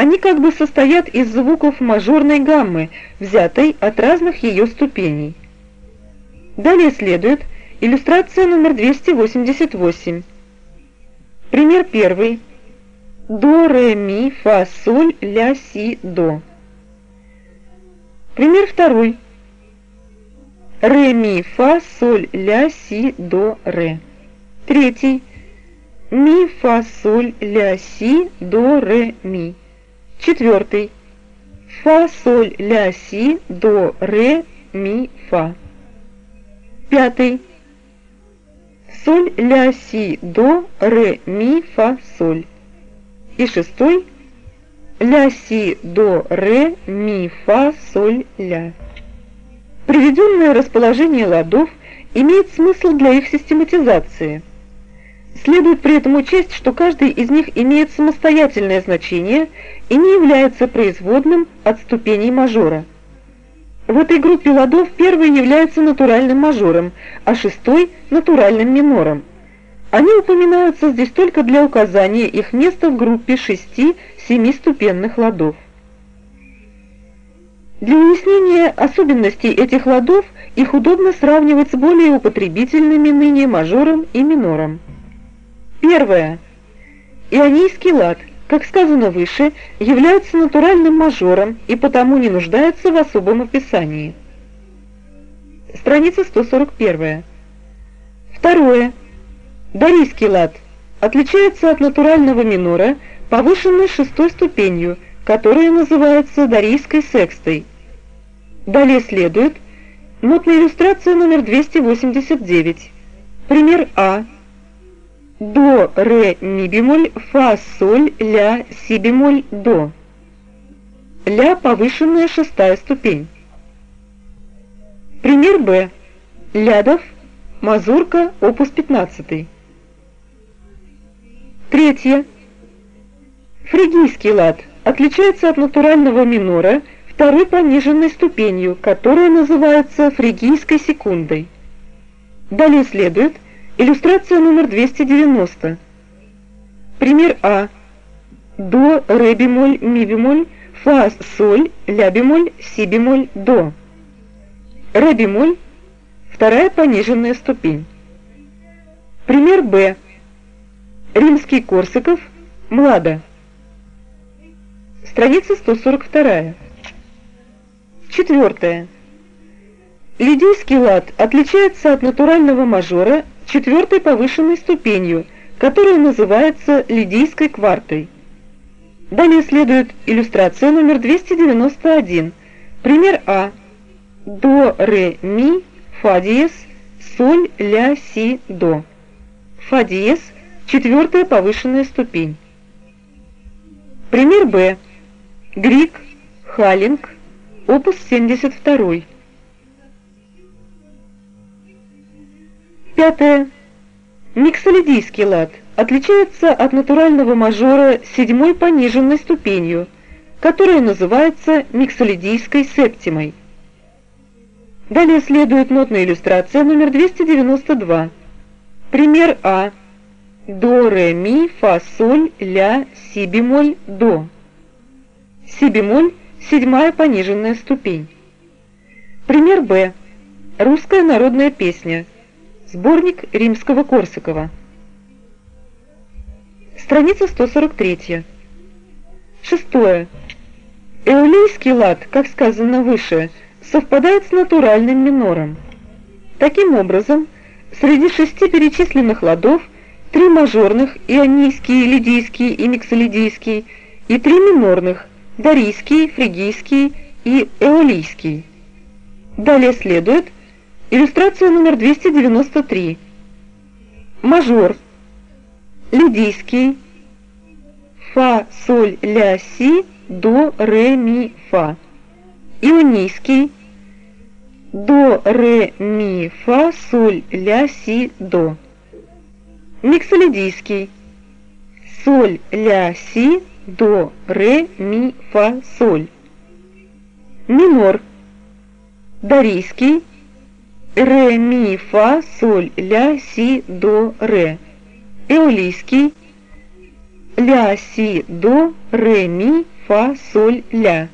Они как бы состоят из звуков мажорной гаммы, взятой от разных ее ступеней. Далее следует иллюстрация номер 288. Пример первый. До, ре, ми, фа, соль, ля, си, до. Пример второй. Ре, ми, фа, соль, ля, си, до, ре. Третий. Ми, фа, соль, ля, си, до, ре, ми. Четвертый. Фа, соль, ля, си, до, ре, ми, фа. Пятый. Соль, ля, си, до, ре, ми, фа, соль. И шестой. Ля, си, до, ре, ми, фа, соль, ля. Приведенное расположение ладов имеет смысл для их систематизации – Следует при этом учесть, что каждый из них имеет самостоятельное значение и не является производным от ступеней мажора. В этой группе ладов первый является натуральным мажором, а шестой – натуральным минором. Они упоминаются здесь только для указания их места в группе шести семиступенных ладов. Для уяснения особенностей этих ладов их удобно сравнивать с более употребительными ныне мажором и минором. Первое. Ионийский лад, как сказано выше, является натуральным мажором и потому не нуждается в особом описании. Страница 141. Второе. Дарийский лад отличается от натурального минора повышенной шестой ступенью, которая называется дарийской секстой. Далее следует нотная иллюстрация номер 289. Пример А до, ре, ми бемоль, фа, соль, ля, си бемоль, до. Ля – повышенная шестая ступень. Пример Б. Лядов, мазурка, опус 15. Третье. Фригийский лад отличается от натурального минора второй пониженной ступенью, которая называется фригийской секундой. Далее следует – Иллюстрация номер 290. Пример А. До, ре бемоль, ми бемоль, фа, соль, ля бемоль, си бемоль, до. Ре бемоль – вторая пониженная ступень. Пример Б. Римский Корсаков, Млада. Страница 142. Четвертое. Лидийский лад отличается от натурального мажора четвертой повышенной ступенью, которая называется лидийской квартой. Далее следует иллюстрация номер 291. Пример А. До, ре, ми, фа диез, соль, ля, си, до. Фа диез – четвертая повышенная ступень. Пример Б. Грик, Халинг, опус 72. Пятое. Миксолидийский лад отличается от натурального мажора седьмой пониженной ступенью, которая называется миксолидийской септимой. Далее следует нотная иллюстрация номер 292. Пример А. До, ре, ми, фа, соль, ля, си бемоль, до. Си бемоль – седьмая пониженная ступень. Пример Б. Русская народная песня – Сборник Римского-Корсакова. Страница 143. Шестое. Эолийский лад, как сказано выше, совпадает с натуральным минором. Таким образом, среди шести перечисленных ладов три мажорных – ионийский, лидийский и миксолидийский, и три минорных – дарийский, фригийский и эолийский. Далее следует – Иллюстрация номер 293. Мажор. Лидийский. Фа, соль, ля, си, до, ре, ми, фа. Ионийский. До, ре, ми, фа, соль, ля, си, до. Миксолидийский. Соль, ля, си, до, ре, ми, фа, соль. Минор. Дарийский ре, ми, фа, соль, ля, си, до, ре. Эолийский ля, си, до, ре, ми, фа, соль, ля.